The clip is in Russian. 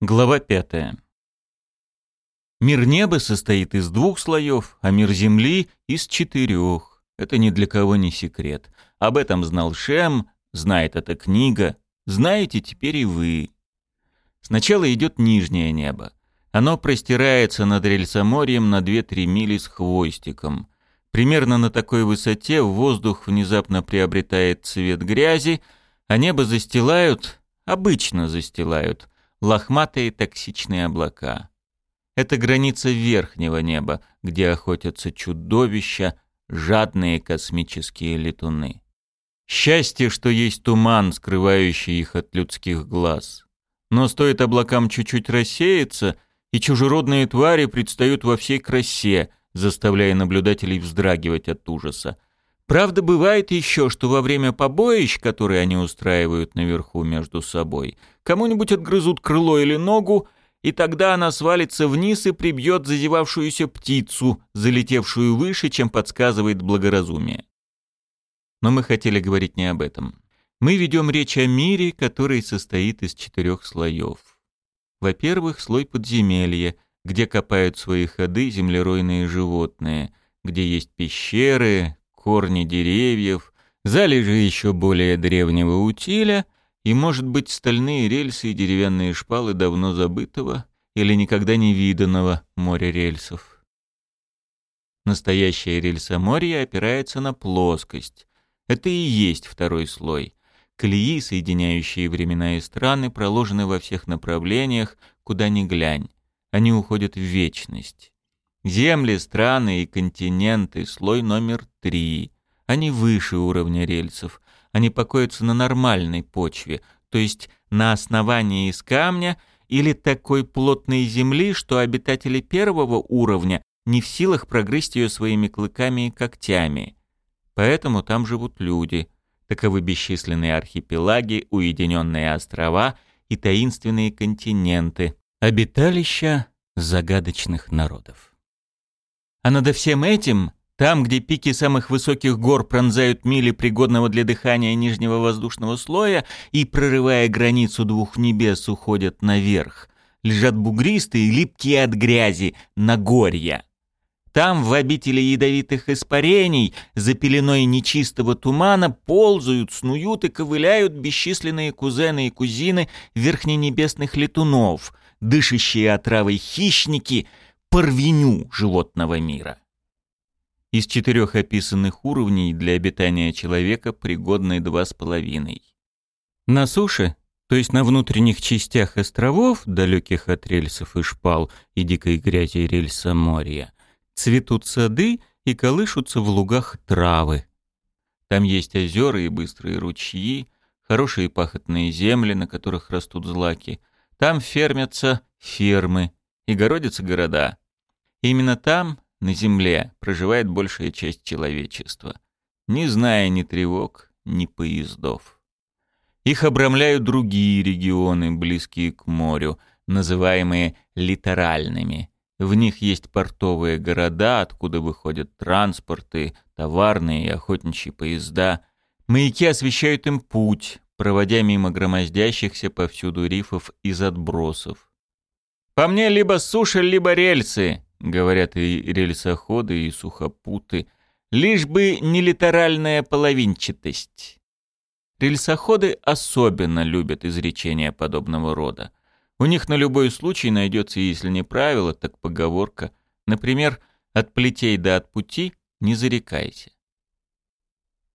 Глава пятая. Мир неба состоит из двух слоев, а мир земли — из четырех. Это ни для кого не секрет. Об этом знал Шем, знает эта книга, знаете теперь и вы. Сначала идет нижнее небо. Оно простирается над рельсоморьем на 2-3 мили с хвостиком. Примерно на такой высоте воздух внезапно приобретает цвет грязи, а небо застилают, обычно застилают — лохматые токсичные облака. Это граница верхнего неба, где охотятся чудовища, жадные космические летуны. Счастье, что есть туман, скрывающий их от людских глаз. Но стоит облакам чуть-чуть рассеяться, и чужеродные твари предстают во всей красе, заставляя наблюдателей вздрагивать от ужаса. Правда, бывает еще, что во время побоищ, которые они устраивают наверху между собой, кому-нибудь отгрызут крыло или ногу, и тогда она свалится вниз и прибьет зазевавшуюся птицу, залетевшую выше, чем подсказывает благоразумие. Но мы хотели говорить не об этом. Мы ведем речь о мире, который состоит из четырех слоев. Во-первых, слой подземелья, где копают свои ходы землеройные животные, где есть пещеры, корни деревьев, залежи еще более древнего утиля и, может быть, стальные рельсы и деревянные шпалы давно забытого или никогда не виданного моря рельсов. Настоящее рельсоморье опирается на плоскость. Это и есть второй слой. Колеи, соединяющие времена и страны, проложены во всех направлениях, куда ни глянь. Они уходят в вечность. Земли, страны и континенты, слой номер три. Они выше уровня рельсов. Они покоятся на нормальной почве, то есть на основании из камня или такой плотной земли, что обитатели первого уровня не в силах прогрызть ее своими клыками и когтями. Поэтому там живут люди. Таковы бесчисленные архипелаги, уединенные острова и таинственные континенты, обиталища загадочных народов. А над всем этим, там, где пики самых высоких гор пронзают мили пригодного для дыхания нижнего воздушного слоя и, прорывая границу двух небес, уходят наверх, лежат бугристые, липкие от грязи, Нагорья. Там, в обители ядовитых испарений, за пеленой нечистого тумана, ползают, снуют и ковыляют бесчисленные кузены и кузины верхненебесных летунов, дышащие отравой хищники — парвеню животного мира. Из четырех описанных уровней для обитания человека пригодны два с половиной. На суше, то есть на внутренних частях островов, далеких от рельсов и шпал и дикой грязи рельса моря, цветут сады и колышутся в лугах травы. Там есть озера и быстрые ручьи, хорошие пахотные земли, на которых растут злаки. Там фермятся фермы, и городятся города. именно там, на земле, проживает большая часть человечества, не зная ни тревог, ни поездов. Их обрамляют другие регионы, близкие к морю, называемые литеральными. В них есть портовые города, откуда выходят транспорты, товарные и охотничьи поезда. Маяки освещают им путь, проводя мимо громоздящихся повсюду рифов из отбросов. По мне либо суша, либо рельсы, говорят и рельсоходы, и сухопуты, лишь бы не литеральная половинчатость. Рельсоходы особенно любят изречения подобного рода. У них на любой случай найдется, если не правило, так поговорка. Например, от плетей до от пути не зарекайся.